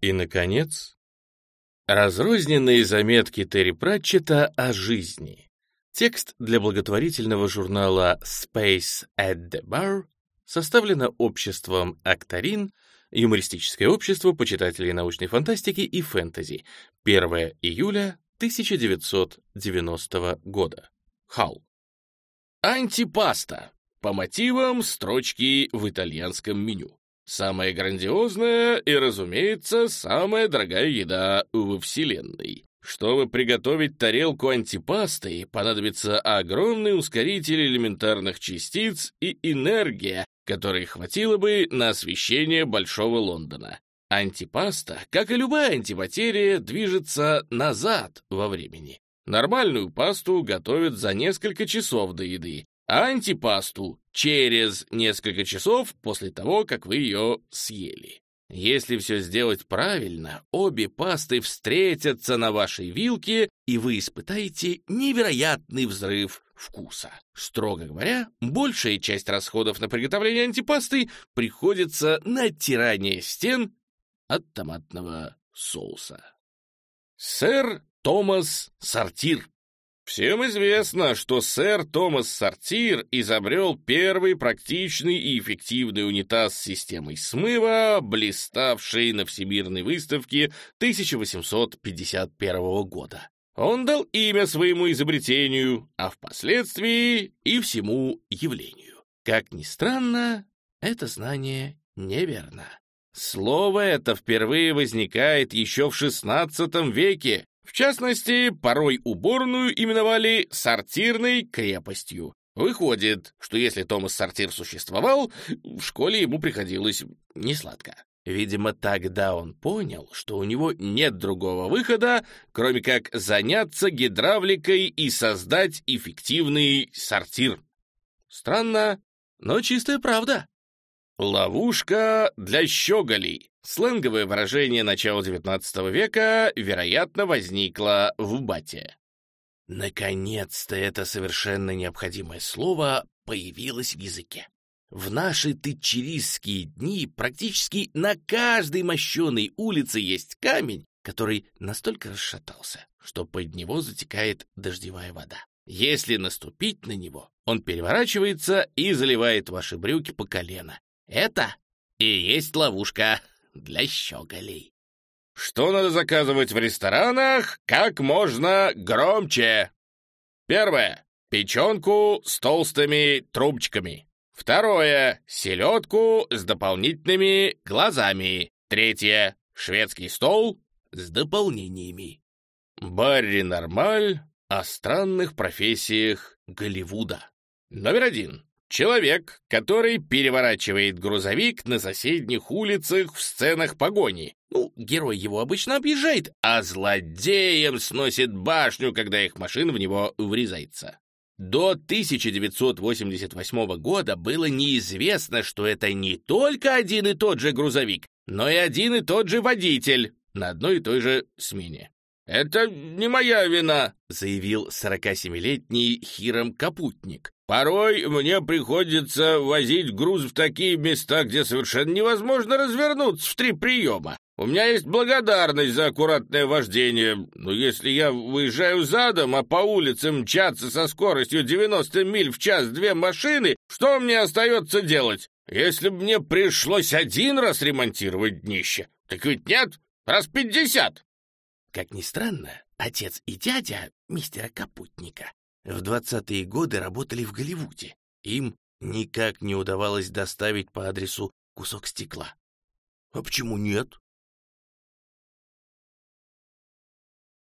И, наконец, разрозненные заметки Терри Пратчета о жизни. Текст для благотворительного журнала Space at the Bar составлено обществом «Акторин», юмористическое общество почитателей научной фантастики и фэнтези, 1 июля 1990 года. Хал. Антипаста. По мотивам строчки в итальянском меню. Самая грандиозная и, разумеется, самая дорогая еда во Вселенной. Чтобы приготовить тарелку антипасты, понадобится огромный ускоритель элементарных частиц и энергия, которой хватило бы на освещение Большого Лондона. Антипаста, как и любая антиматерия, движется назад во времени. Нормальную пасту готовят за несколько часов до еды, антипасту через несколько часов после того, как вы ее съели. Если все сделать правильно, обе пасты встретятся на вашей вилке, и вы испытаете невероятный взрыв вкуса. Строго говоря, большая часть расходов на приготовление антипасты приходится на оттирание стен от томатного соуса. Сэр Томас Сортир Всем известно, что сэр Томас Сортир изобрел первый практичный и эффективный унитаз с системой смыва, блиставший на Всемирной выставке 1851 года. Он дал имя своему изобретению, а впоследствии и всему явлению. Как ни странно, это знание неверно. Слово это впервые возникает еще в XVI веке, в частности, порой уборную именовали «сортирной крепостью». Выходит, что если Томас Сортир существовал, в школе ему приходилось несладко. Видимо, тогда он понял, что у него нет другого выхода, кроме как заняться гидравликой и создать эффективный сортир. Странно, но чистая правда. Ловушка для щеголей. Сленговое выражение начала XIX века, вероятно, возникло в бате. Наконец-то это совершенно необходимое слово появилось в языке. В наши тычерийские дни практически на каждой мощеной улице есть камень, который настолько расшатался, что под него затекает дождевая вода. Если наступить на него, он переворачивается и заливает ваши брюки по колено. Это и есть ловушка для щеголей. Что надо заказывать в ресторанах как можно громче? Первое. Печенку с толстыми трубочками. Второе. Селедку с дополнительными глазами. Третье. Шведский стол с дополнениями. Барри Нормаль о странных профессиях Голливуда. Номер один. Человек, который переворачивает грузовик на соседних улицах в сценах погони. Ну, герой его обычно объезжает, а злодеем сносит башню, когда их машина в него врезается. До 1988 года было неизвестно, что это не только один и тот же грузовик, но и один и тот же водитель на одной и той же смене. «Это не моя вина», — заявил 47-летний Хиром Капутник. Порой мне приходится возить груз в такие места, где совершенно невозможно развернуться в три приема. У меня есть благодарность за аккуратное вождение, но если я выезжаю задом, а по улице мчатся со скоростью 90 миль в час две машины, что мне остается делать? Если бы мне пришлось один раз ремонтировать днище, так ведь нет, раз пятьдесят. Как ни странно, отец и дядя мистера Капутника в 20-е годы работали в Голливуде. Им никак не удавалось доставить по адресу кусок стекла. А почему нет?